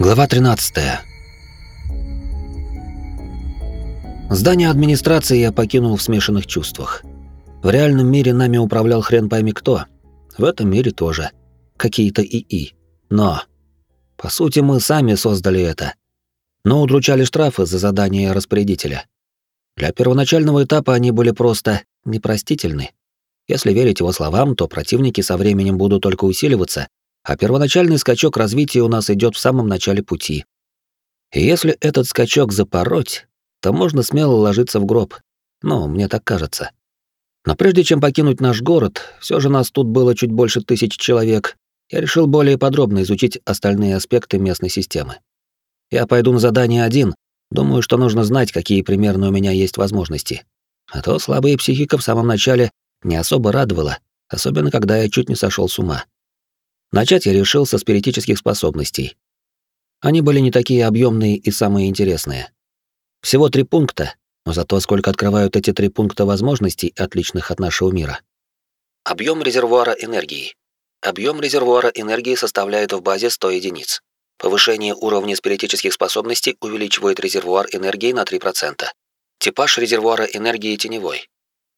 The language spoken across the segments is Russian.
Глава 13. Здание администрации я покинул в смешанных чувствах. В реальном мире нами управлял хрен пойми кто. В этом мире тоже. Какие-то ИИ. Но... По сути, мы сами создали это. Но удручали штрафы за задание распорядителя. Для первоначального этапа они были просто непростительны. Если верить его словам, то противники со временем будут только усиливаться, а первоначальный скачок развития у нас идет в самом начале пути. И если этот скачок запороть, то можно смело ложиться в гроб. Ну, мне так кажется. Но прежде чем покинуть наш город, все же нас тут было чуть больше тысяч человек, я решил более подробно изучить остальные аспекты местной системы. Я пойду на задание один, думаю, что нужно знать, какие примерно у меня есть возможности. А то слабая психика в самом начале не особо радовала, особенно когда я чуть не сошел с ума. Начать я решил со спиритических способностей. Они были не такие объемные и самые интересные. Всего три пункта, но зато сколько открывают эти три пункта возможностей, отличных от нашего мира. Объем резервуара энергии. Объем резервуара энергии составляет в базе 100 единиц. Повышение уровня спиритических способностей увеличивает резервуар энергии на 3%. Типаж резервуара энергии теневой.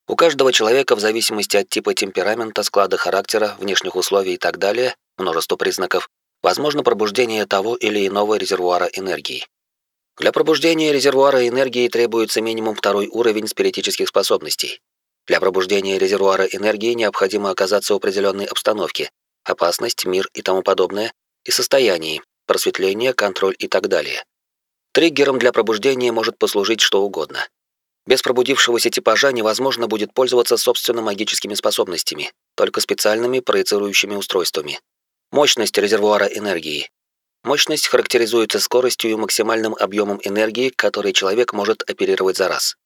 У каждого человека в зависимости от типа темперамента, склада характера, внешних условий и так далее, множество признаков, возможно пробуждение того или иного резервуара энергии. Для пробуждения резервуара энергии требуется минимум второй уровень спиритических способностей. Для пробуждения резервуара энергии необходимо оказаться в определенной обстановке, опасность, мир и тому подобное, и состоянии, просветление, контроль и так далее. Триггером для пробуждения может послужить что угодно. Без пробудившегося типажа невозможно будет пользоваться собственными магическими способностями, только специальными проецирующими устройствами. Мощность резервуара энергии. Мощность характеризуется скоростью и максимальным объемом энергии, который человек может оперировать за раз.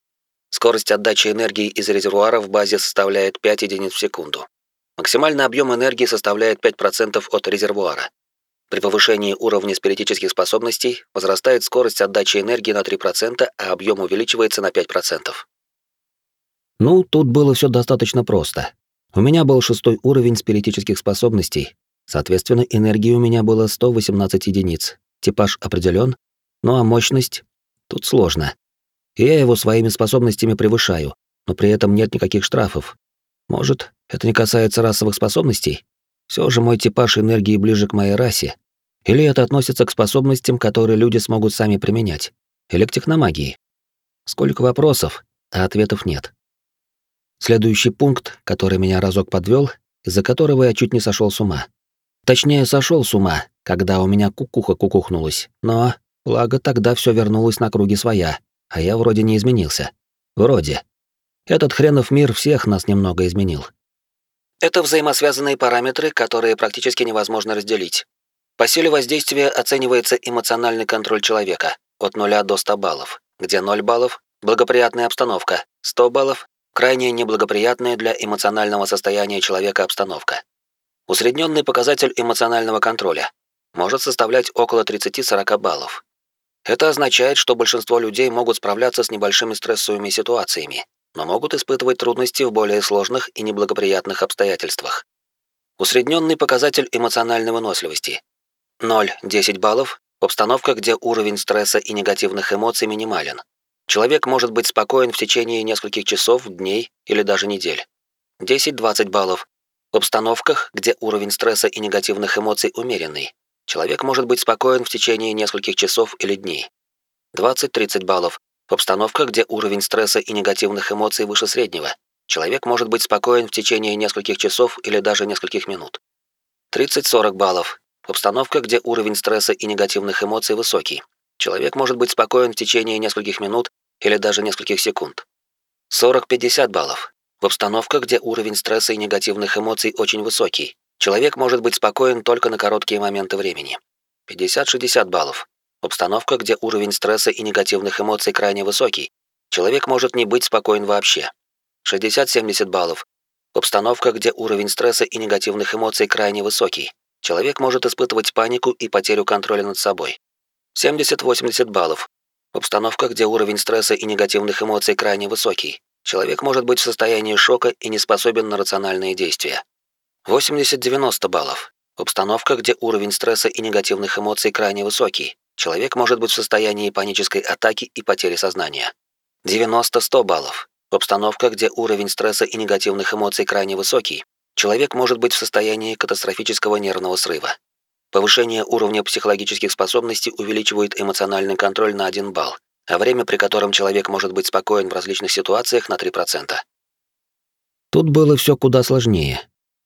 Скорость отдачи энергии из резервуара в базе составляет 5 единиц в секунду. Максимальный объем энергии составляет 5% от резервуара. При повышении уровня спиритических способностей возрастает скорость отдачи энергии на 3%, а объем увеличивается на 5%. Ну, тут было все достаточно просто. У меня был шестой уровень спиритических способностей, Соответственно, энергии у меня было 118 единиц. Типаж определен, ну а мощность тут сложно. И я его своими способностями превышаю, но при этом нет никаких штрафов. Может, это не касается расовых способностей? Все же мой типаж энергии ближе к моей расе. Или это относится к способностям, которые люди смогут сами применять? Или к техномагии? Сколько вопросов, а ответов нет. Следующий пункт, который меня разок подвел, из-за которого я чуть не сошел с ума. Точнее, сошел с ума, когда у меня кукуха кукухнулась. Но, благо, тогда все вернулось на круги своя, а я вроде не изменился. Вроде. Этот хренов мир всех нас немного изменил. Это взаимосвязанные параметры, которые практически невозможно разделить. По силе воздействия оценивается эмоциональный контроль человека от 0 до 100 баллов, где 0 баллов – благоприятная обстановка, 100 баллов – крайне неблагоприятная для эмоционального состояния человека обстановка. Усредненный показатель эмоционального контроля может составлять около 30-40 баллов. Это означает, что большинство людей могут справляться с небольшими стрессовыми ситуациями, но могут испытывать трудности в более сложных и неблагоприятных обстоятельствах. Усредненный показатель эмоциональной выносливости. 0-10 баллов в обстановках, где уровень стресса и негативных эмоций минимален. Человек может быть спокоен в течение нескольких часов, дней или даже недель. 10-20 баллов в обстановках, где уровень стресса и негативных эмоций умеренный, человек может быть спокоен в течение нескольких часов или дней. 20-30 баллов. В обстановках, где уровень стресса и негативных эмоций выше среднего, человек может быть спокоен в течение нескольких часов или даже нескольких минут. 30-40 баллов. В обстановках, где уровень стресса и негативных эмоций высокий, человек может быть спокоен в течение нескольких минут или даже нескольких секунд. 40-50 баллов. В обстановках, где уровень стресса и негативных эмоций очень высокий, человек может быть спокоен только на короткие моменты времени. 50-60 баллов. В обстановках, где уровень стресса и негативных эмоций крайне высокий, человек может не быть спокоен вообще. 60-70 баллов. В обстановках, где уровень стресса и негативных эмоций крайне высокий, человек может испытывать панику и потерю контроля над собой. 70-80 баллов. В обстановках, где уровень стресса и негативных эмоций крайне высокий, человек может быть в состоянии шока и не способен на рациональные действия. 80-90 баллов. Обстановка, где уровень стресса и негативных эмоций крайне высокий. Человек может быть в состоянии панической атаки и потери сознания. 90-100 баллов. Обстановка, где уровень стресса и негативных эмоций крайне высокий. Человек может быть в состоянии катастрофического нервного срыва. Повышение уровня психологических способностей увеличивает эмоциональный контроль на 1 балл, а время, при котором человек может быть спокоен в различных ситуациях, на 3%. Тут было все куда сложнее.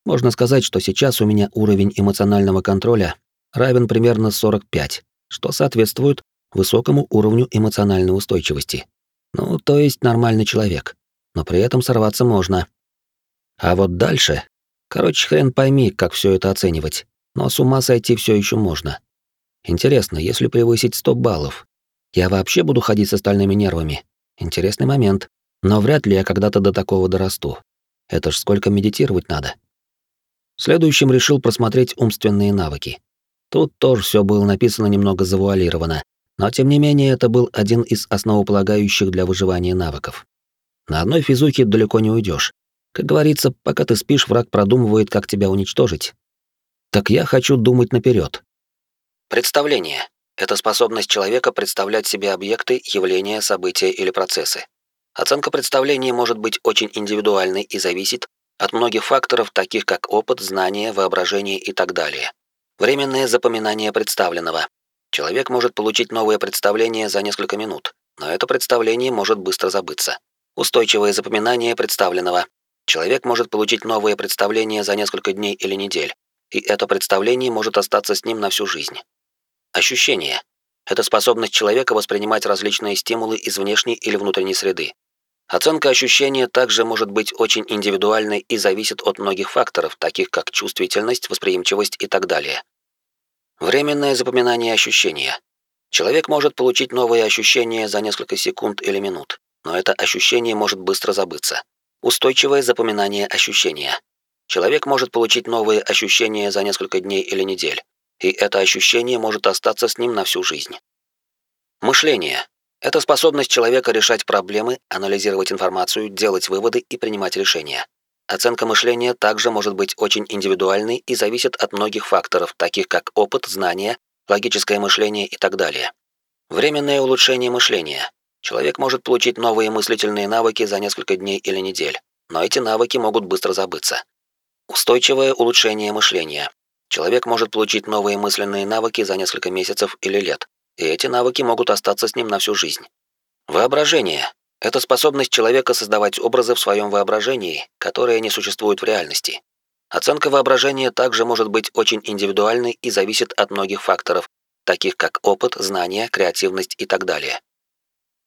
Можно сказать, что сейчас у меня уровень эмоционального контроля равен примерно 45, что соответствует высокому уровню эмоциональной устойчивости. Ну, то есть нормальный человек. Но при этом сорваться можно. А вот дальше... Короче, хрен пойми, как все это оценивать. Но с ума сойти все еще можно. Интересно, если превысить 100 баллов, я вообще буду ходить с остальными нервами? Интересный момент. Но вряд ли я когда-то до такого дорасту. Это ж сколько медитировать надо. Следующим решил просмотреть умственные навыки. Тут тоже все было написано немного завуалировано, но тем не менее это был один из основополагающих для выживания навыков. На одной физухе далеко не уйдешь. Как говорится, пока ты спишь, враг продумывает, как тебя уничтожить. Так я хочу думать наперед. Представление — это способность человека представлять себе объекты, явления, события или процессы. Оценка представления может быть очень индивидуальной и зависит от многих факторов, таких как опыт, знания, воображение и так далее. Временное запоминание представленного. Человек может получить новое представление за несколько минут, но это представление может быстро забыться. Устойчивое запоминание представленного. Человек может получить новое представление за несколько дней или недель, и это представление может остаться с ним на всю жизнь. Ощущение. Это способность человека воспринимать различные стимулы из внешней или внутренней среды, Оценка ощущения также может быть очень индивидуальной и зависит от многих факторов, таких как чувствительность, восприимчивость и так далее. Временное запоминание ощущения. Человек может получить новые ощущения за несколько секунд или минут, но это ощущение может быстро забыться. Устойчивое запоминание ощущения. Человек может получить новые ощущения за несколько дней или недель, и это ощущение может остаться с ним на всю жизнь. Мышление. Это способность человека решать проблемы, анализировать информацию, делать выводы и принимать решения. Оценка мышления также может быть очень индивидуальной и зависит от многих факторов, таких как опыт, знания, логическое мышление и так далее. Временное улучшение мышления. Человек может получить новые мыслительные навыки за несколько дней или недель, но эти навыки могут быстро забыться. Устойчивое улучшение мышления. Человек может получить новые мысленные навыки за несколько месяцев или лет, и эти навыки могут остаться с ним на всю жизнь. Воображение — это способность человека создавать образы в своем воображении, которые не существуют в реальности. Оценка воображения также может быть очень индивидуальной и зависит от многих факторов, таких как опыт, знания, креативность и так далее.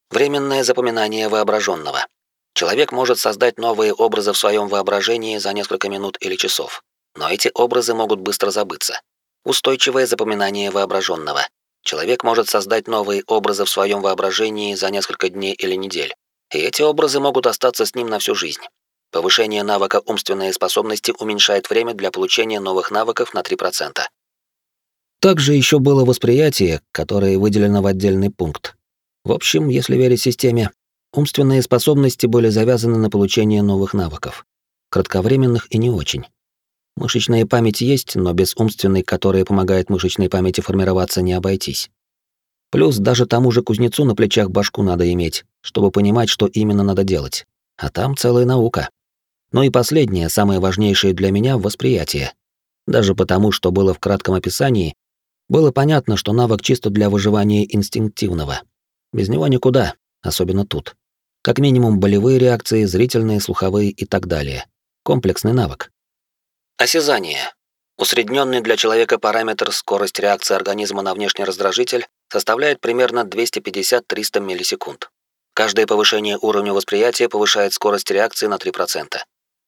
Временное запоминание воображенного. Человек может создать новые образы в своем воображении за несколько минут или часов, но эти образы могут быстро забыться. Устойчивое запоминание воображенного. Человек может создать новые образы в своем воображении за несколько дней или недель, и эти образы могут остаться с ним на всю жизнь. Повышение навыка умственные способности уменьшает время для получения новых навыков на 3%. Также еще было восприятие, которое выделено в отдельный пункт. В общем, если верить системе, умственные способности были завязаны на получение новых навыков, кратковременных и не очень. Мышечная память есть, но без умственной, которая помогает мышечной памяти формироваться, не обойтись. Плюс даже тому же кузнецу на плечах башку надо иметь, чтобы понимать, что именно надо делать. А там целая наука. Ну и последнее, самое важнейшее для меня — восприятие. Даже потому, что было в кратком описании, было понятно, что навык чисто для выживания инстинктивного. Без него никуда, особенно тут. Как минимум болевые реакции, зрительные, слуховые и так далее. Комплексный навык. Осязание. Усредненный для человека параметр скорость реакции организма на внешний раздражитель составляет примерно 250-300 миллисекунд. Каждое повышение уровня восприятия повышает скорость реакции на 3%.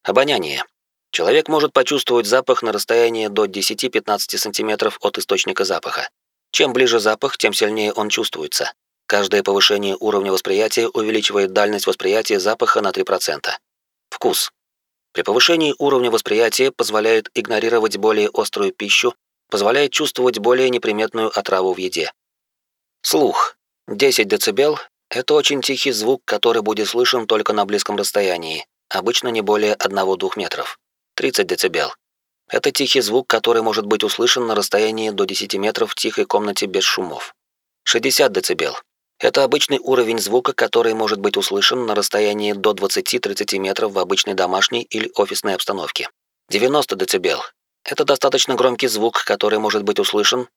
Обоняние. Человек может почувствовать запах на расстоянии до 10-15 см от источника запаха. Чем ближе запах, тем сильнее он чувствуется. Каждое повышение уровня восприятия увеличивает дальность восприятия запаха на 3%. Вкус. При повышении уровня восприятия позволяет игнорировать более острую пищу, позволяет чувствовать более неприметную отраву в еде. Слух. 10 дБ — это очень тихий звук, который будет слышен только на близком расстоянии, обычно не более 1-2 метров. 30 дБ. Это тихий звук, который может быть услышан на расстоянии до 10 метров в тихой комнате без шумов. 60 дБ. Это обычный уровень звука, который может быть услышан на расстоянии до 20-30 метров в обычной домашней или офисной обстановке. 90 дБ. Это достаточно громкий звук, который может быть услышан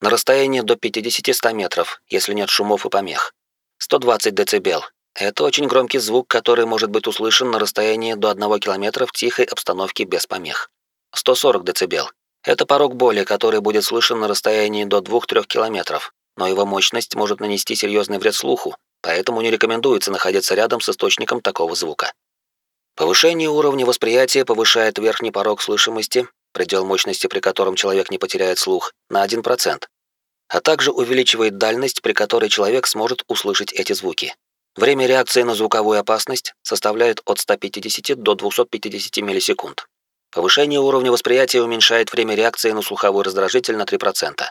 на расстоянии до 50-100 метров, если нет шумов и помех. 120 дБ. Это очень громкий звук, который может быть услышан на расстоянии до 1 км в тихой обстановке без помех. 140 дБ. Это порог боли, который будет слышен на расстоянии до 2-3 км, но его мощность может нанести серьезный вред слуху, поэтому не рекомендуется находиться рядом с источником такого звука. Повышение уровня восприятия повышает верхний порог слышимости, предел мощности, при котором человек не потеряет слух, на 1%, а также увеличивает дальность, при которой человек сможет услышать эти звуки. Время реакции на звуковую опасность составляет от 150 до 250 миллисекунд. Повышение уровня восприятия уменьшает время реакции на слуховой раздражитель на 3%.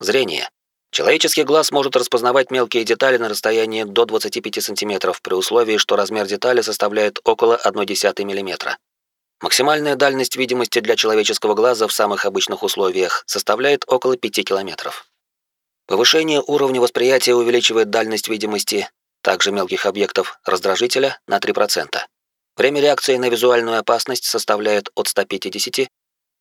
Зрение. Человеческий глаз может распознавать мелкие детали на расстоянии до 25 см при условии, что размер детали составляет около 0,1 мм. Максимальная дальность видимости для человеческого глаза в самых обычных условиях составляет около 5 км. Повышение уровня восприятия увеличивает дальность видимости также мелких объектов раздражителя на 3%. Время реакции на визуальную опасность составляет от 150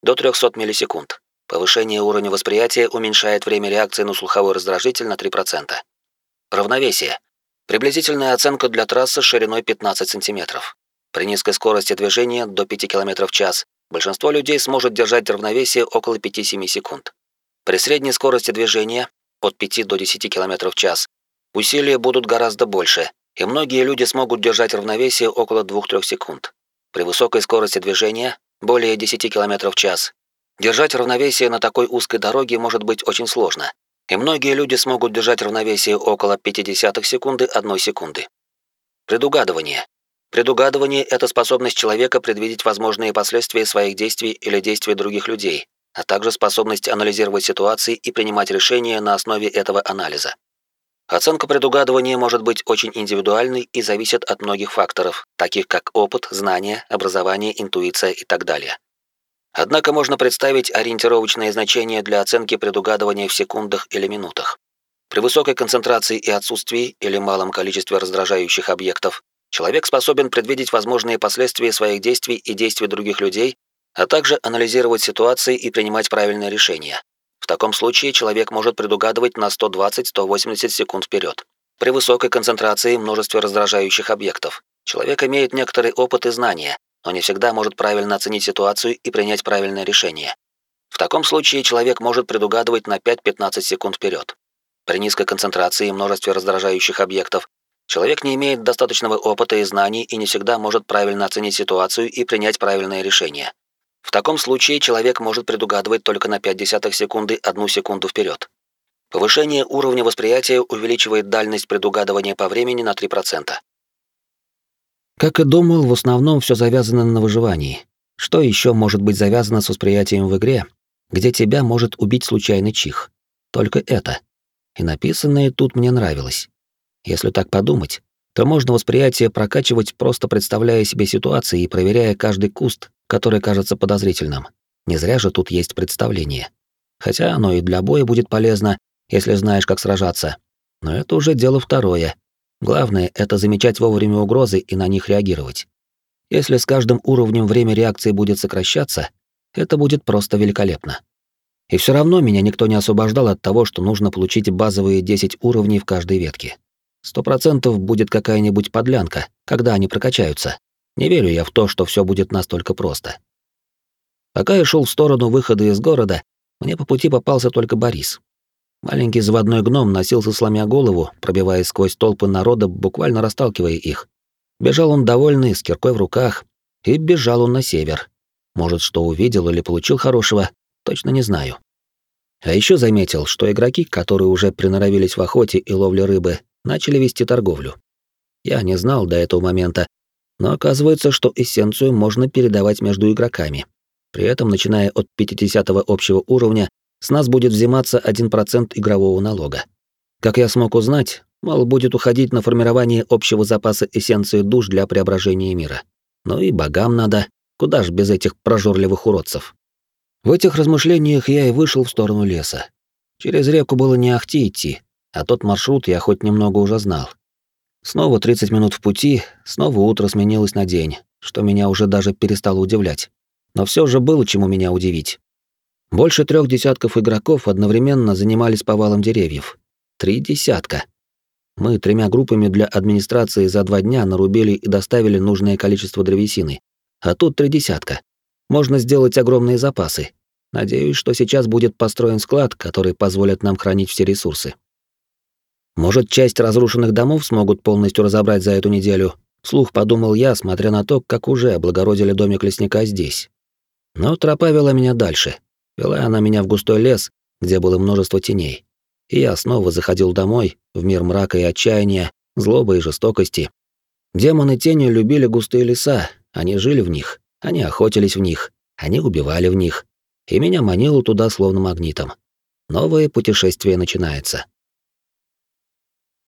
до 300 миллисекунд. Повышение уровня восприятия уменьшает время реакции на слуховой раздражитель на 3%. Равновесие. Приблизительная оценка для трассы шириной 15 см. При низкой скорости движения до 5 км в час большинство людей сможет держать равновесие около 5-7 секунд. При средней скорости движения от 5 до 10 км в час усилия будут гораздо больше, и многие люди смогут держать равновесие около 2-3 секунд. При высокой скорости движения, более 10 км в час, держать равновесие на такой узкой дороге может быть очень сложно, и многие люди смогут держать равновесие около 50 секунды 1 секунды. Предугадывание. Предугадывание — это способность человека предвидеть возможные последствия своих действий или действий других людей, а также способность анализировать ситуации и принимать решения на основе этого анализа. Оценка предугадывания может быть очень индивидуальной и зависит от многих факторов, таких как опыт, знания, образование, интуиция и так далее. Однако можно представить ориентировочные значения для оценки предугадывания в секундах или минутах. При высокой концентрации и отсутствии или малом количестве раздражающих объектов человек способен предвидеть возможные последствия своих действий и действий других людей, а также анализировать ситуации и принимать правильные решения. В таком случае человек может предугадывать на 120-180 секунд вперед. При высокой концентрации множества раздражающих объектов человек имеет некоторый опыт и знания, но не всегда может правильно оценить ситуацию и принять правильное решение. В таком случае человек может предугадывать на 5-15 секунд вперед. При низкой концентрации и множестве раздражающих объектов человек не имеет достаточного опыта и знаний и не всегда может правильно оценить ситуацию и принять правильное решение. В таком случае человек может предугадывать только на 0,5 секунды одну секунду вперед. Повышение уровня восприятия увеличивает дальность предугадывания по времени на 3%. Как и думал, в основном все завязано на выживании. Что еще может быть завязано с восприятием в игре, где тебя может убить случайный чих? Только это. И написанное тут мне нравилось. Если так подумать, то можно восприятие прокачивать, просто представляя себе ситуации и проверяя каждый куст, который кажется подозрительным. Не зря же тут есть представление. Хотя оно и для боя будет полезно, если знаешь, как сражаться. Но это уже дело второе. Главное — это замечать вовремя угрозы и на них реагировать. Если с каждым уровнем время реакции будет сокращаться, это будет просто великолепно. И все равно меня никто не освобождал от того, что нужно получить базовые 10 уровней в каждой ветке. Сто процентов будет какая-нибудь подлянка, когда они прокачаются. Не верю я в то, что все будет настолько просто. Пока я шел в сторону выхода из города, мне по пути попался только Борис. Маленький заводной гном носился сломя голову, пробиваясь сквозь толпы народа, буквально расталкивая их. Бежал он довольный, с киркой в руках, и бежал он на север. Может, что увидел или получил хорошего, точно не знаю. А еще заметил, что игроки, которые уже приноровились в охоте и ловле рыбы, начали вести торговлю. Я не знал до этого момента, но оказывается, что эссенцию можно передавать между игроками. При этом, начиная от 50 общего уровня, с нас будет взиматься 1% игрового налога. Как я смог узнать, мало будет уходить на формирование общего запаса эссенции душ для преображения мира. Ну и богам надо, куда ж без этих прожорливых уродцев. В этих размышлениях я и вышел в сторону леса. Через реку было не ахти идти, а тот маршрут я хоть немного уже знал. Снова 30 минут в пути, снова утро сменилось на день, что меня уже даже перестало удивлять. Но все же было чему меня удивить. Больше трех десятков игроков одновременно занимались повалом деревьев. Три десятка. Мы тремя группами для администрации за два дня нарубили и доставили нужное количество древесины. А тут три десятка. Можно сделать огромные запасы. Надеюсь, что сейчас будет построен склад, который позволит нам хранить все ресурсы. Может, часть разрушенных домов смогут полностью разобрать за эту неделю. Вслух подумал я, смотря на то, как уже облагородили домик лесника здесь. Но тропа вела меня дальше. Вела она меня в густой лес, где было множество теней. И я снова заходил домой, в мир мрака и отчаяния, злобы и жестокости. Демоны тени любили густые леса, они жили в них, они охотились в них, они убивали в них. И меня манило туда словно магнитом. Новое путешествие начинается.